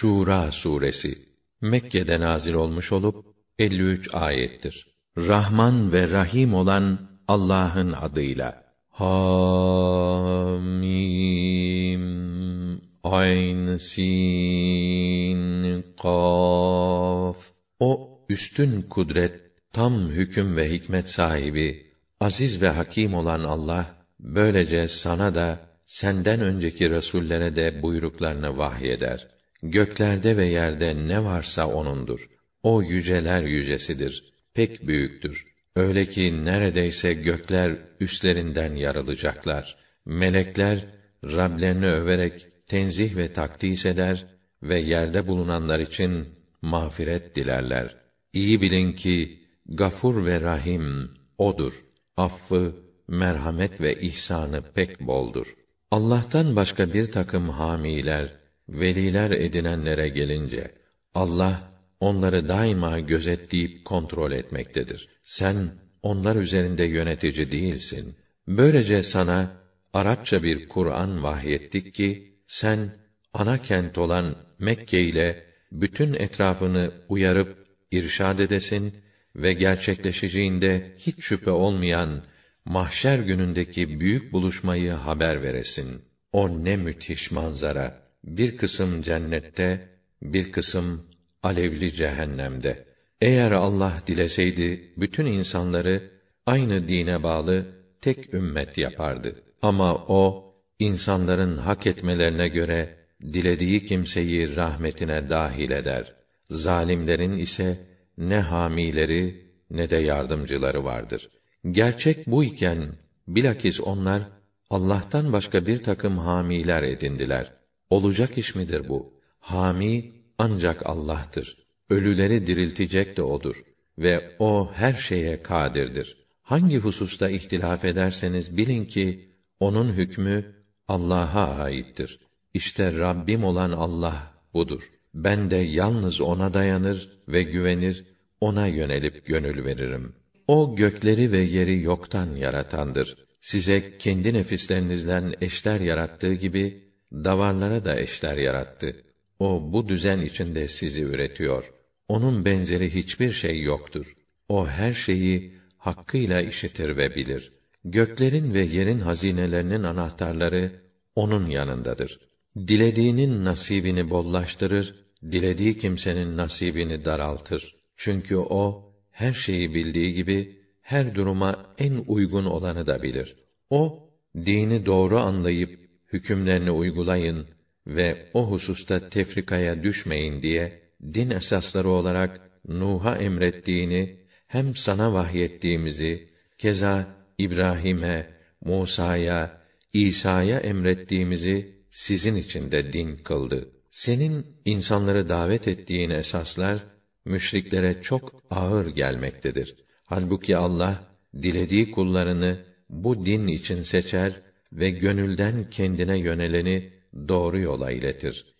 Şura suresi Mekke'de nazil olmuş olup 53 ayettir. Rahman ve Rahim olan Allah'ın adıyla. Hamim Ayn Sin Kaf O üstün kudret, tam hüküm ve hikmet sahibi, aziz ve hakim olan Allah böylece sana da senden önceki resullere de buyruklarını vahyeder. Göklerde ve yerde ne varsa onundur. O yüceler yücesidir. Pek büyüktür. Öyle ki neredeyse gökler üstlerinden yarılacaklar. Melekler Rablerini överek tenzih ve takdis eder ve yerde bulunanlar için mağfiret dilerler. İyi bilin ki Gafur ve Rahim odur. Affı, merhamet ve ihsanı pek boldur. Allah'tan başka bir takım hamiler, veliler edinenlere gelince Allah onları daima gözetleyip kontrol etmektedir. Sen onlar üzerinde yönetici değilsin. Böylece sana Arapça bir Kur'an vahyettik ki sen ana kent olan Mekke ile bütün etrafını uyarıp irşad edesin ve gerçekleşeceğinde hiç şüphe olmayan mahşer günündeki büyük buluşmayı haber veresin. O ne müthiş manzara! Bir kısım cennette, bir kısım alevli cehennemde. Eğer Allah dileseydi bütün insanları aynı dine bağlı tek ümmet yapardı. Ama o insanların hak etmelerine göre dilediği kimseyi rahmetine dahil eder. Zalimlerin ise ne hamileri ne de yardımcıları vardır. Gerçek bu iken bilakis onlar Allah'tan başka bir takım hamiler edindiler. Olacak iş midir bu? Hami ancak Allah'tır. Ölüleri diriltecek de odur ve o her şeye kadirdir. Hangi hususta ihtilaf ederseniz bilin ki onun hükmü Allah'a aittir. İşte Rabbim olan Allah budur. Ben de yalnız ona dayanır ve güvenir, ona yönelip gönül veririm. O gökleri ve yeri yoktan yaratandır. Size kendi nefislerinizden eşler yarattığı gibi davarlara da eşler yarattı. O bu düzen içinde sizi üretiyor. Onun benzeri hiçbir şey yoktur. O her şeyi hakkıyla işitir ve bilir. Göklerin ve yerin hazinelerinin anahtarları onun yanındadır. Dilediğinin nasibini bollaştırır, dilediği kimsenin nasibini daraltır. Çünkü o her şeyi bildiği gibi her duruma en uygun olanı da bilir. O dini doğru anlayıp hükümlerini uygulayın ve o hususta tefrikaya düşmeyin diye din esasları olarak Nuh'a emrettiğini hem sana vahyettiğimizi keza İbrahim'e, Musa'ya, İsa'ya emrettiğimizi sizin için de din kıldı. Senin insanları davet ettiğin esaslar müşriklere çok ağır gelmektedir. Halbuki Allah dilediği kullarını bu din için seçer ve gönülden kendine yöneleni doğru yola iletir.